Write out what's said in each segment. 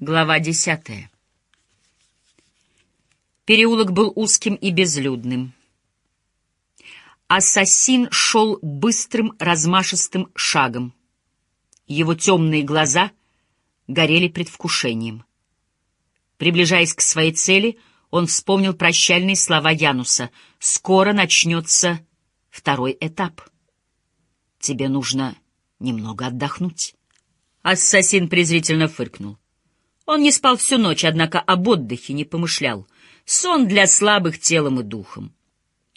Глава десятая. Переулок был узким и безлюдным. Ассасин шел быстрым, размашистым шагом. Его темные глаза горели предвкушением. Приближаясь к своей цели, он вспомнил прощальные слова Януса. «Скоро начнется второй этап. Тебе нужно немного отдохнуть». Ассасин презрительно фыркнул. Он не спал всю ночь, однако об отдыхе не помышлял. Сон для слабых телом и духом.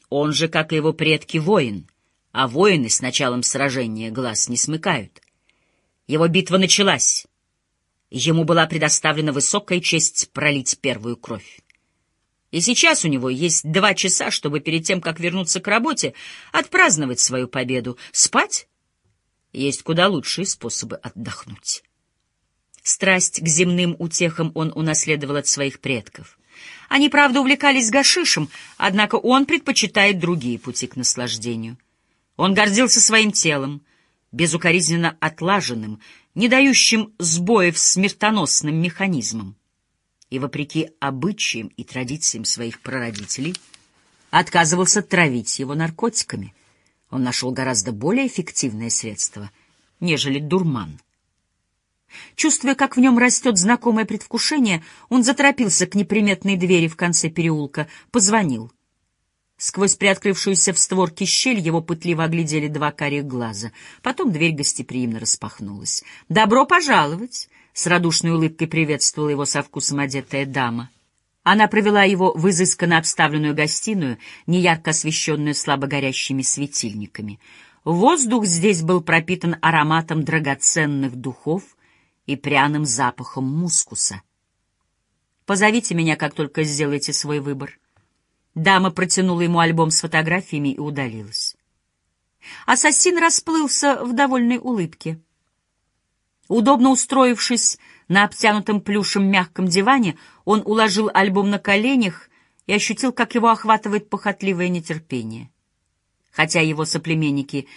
Он же, как и его предки, воин, а воины с началом сражения глаз не смыкают. Его битва началась. Ему была предоставлена высокая честь пролить первую кровь. И сейчас у него есть два часа, чтобы перед тем, как вернуться к работе, отпраздновать свою победу. Спать? Есть куда лучшие способы отдохнуть. Страсть к земным утехам он унаследовал от своих предков. Они, правда, увлекались гашишем, однако он предпочитает другие пути к наслаждению. Он гордился своим телом, безукоризненно отлаженным, не дающим сбоев смертоносным механизмом. И, вопреки обычаям и традициям своих прародителей, отказывался травить его наркотиками. Он нашел гораздо более эффективное средство, нежели дурман — Чувствуя, как в нем растет знакомое предвкушение, он заторопился к неприметной двери в конце переулка, позвонил. Сквозь приоткрывшуюся в створке щель его пытливо оглядели два карих глаза. Потом дверь гостеприимно распахнулась. «Добро пожаловать!» — с радушной улыбкой приветствовала его со вкусом одетая дама. Она провела его в изысканно обставленную гостиную, неярко освещенную слабо горящими светильниками. Воздух здесь был пропитан ароматом драгоценных духов — и пряным запахом мускуса. «Позовите меня, как только сделаете свой выбор». Дама протянула ему альбом с фотографиями и удалилась. Ассасин расплылся в довольной улыбке. Удобно устроившись на обтянутом плюшем мягком диване, он уложил альбом на коленях и ощутил, как его охватывает похотливое нетерпение. Хотя его соплеменники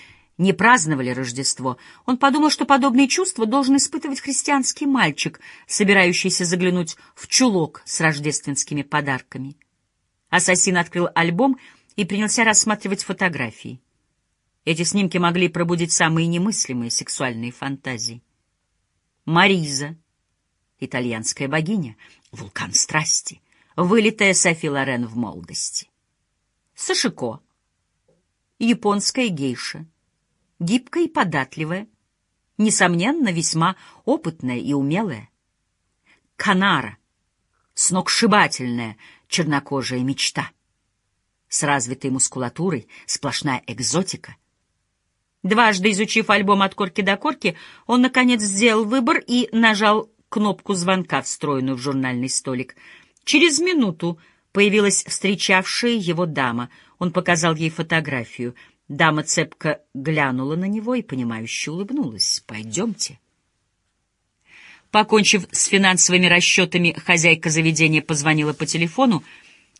не праздновали Рождество, он подумал, что подобные чувства должен испытывать христианский мальчик, собирающийся заглянуть в чулок с рождественскими подарками. Ассасин открыл альбом и принялся рассматривать фотографии. Эти снимки могли пробудить самые немыслимые сексуальные фантазии. Мариза, итальянская богиня, вулкан страсти, вылитая Софи Лорен в молодости. Сашико, японская гейша — гибкая и податливая, несомненно, весьма опытная и умелая. Канара, сногсшибательная чернокожая мечта. С развитой мускулатурой, сплошная экзотика. Дважды изучив альбом от корки до корки, он, наконец, сделал выбор и нажал кнопку звонка, встроенную в журнальный столик. Через минуту появилась встречавшая его дама. Он показал ей фотографию — Дама цепко глянула на него и, понимающе улыбнулась. «Пойдемте». Покончив с финансовыми расчетами, хозяйка заведения позвонила по телефону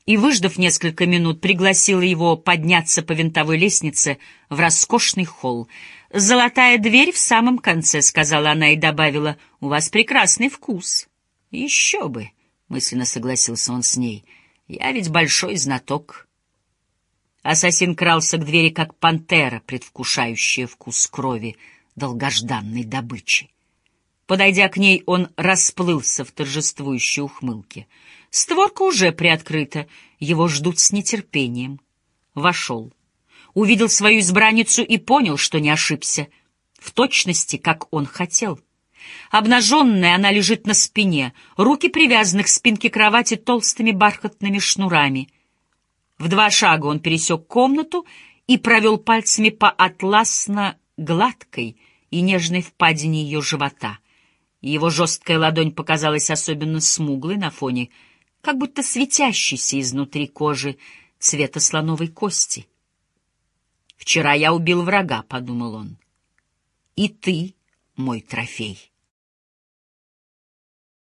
и, выждав несколько минут, пригласила его подняться по винтовой лестнице в роскошный холл. «Золотая дверь в самом конце», — сказала она и добавила, — «у вас прекрасный вкус». «Еще бы», — мысленно согласился он с ней, — «я ведь большой знаток». Ассасин крался к двери, как пантера, предвкушающая вкус крови долгожданной добычи. Подойдя к ней, он расплылся в торжествующей ухмылке. Створка уже приоткрыта, его ждут с нетерпением. Вошел. Увидел свою избранницу и понял, что не ошибся. В точности, как он хотел. Обнаженная она лежит на спине, руки привязаны к спинке кровати толстыми бархатными шнурами — в два шага он пересек комнату и провел пальцами по атласно-гладкой и нежной впадине ее живота. Его жесткая ладонь показалась особенно смуглой на фоне, как будто светящейся изнутри кожи цвета слоновой кости. «Вчера я убил врага», — подумал он, — «и ты мой трофей».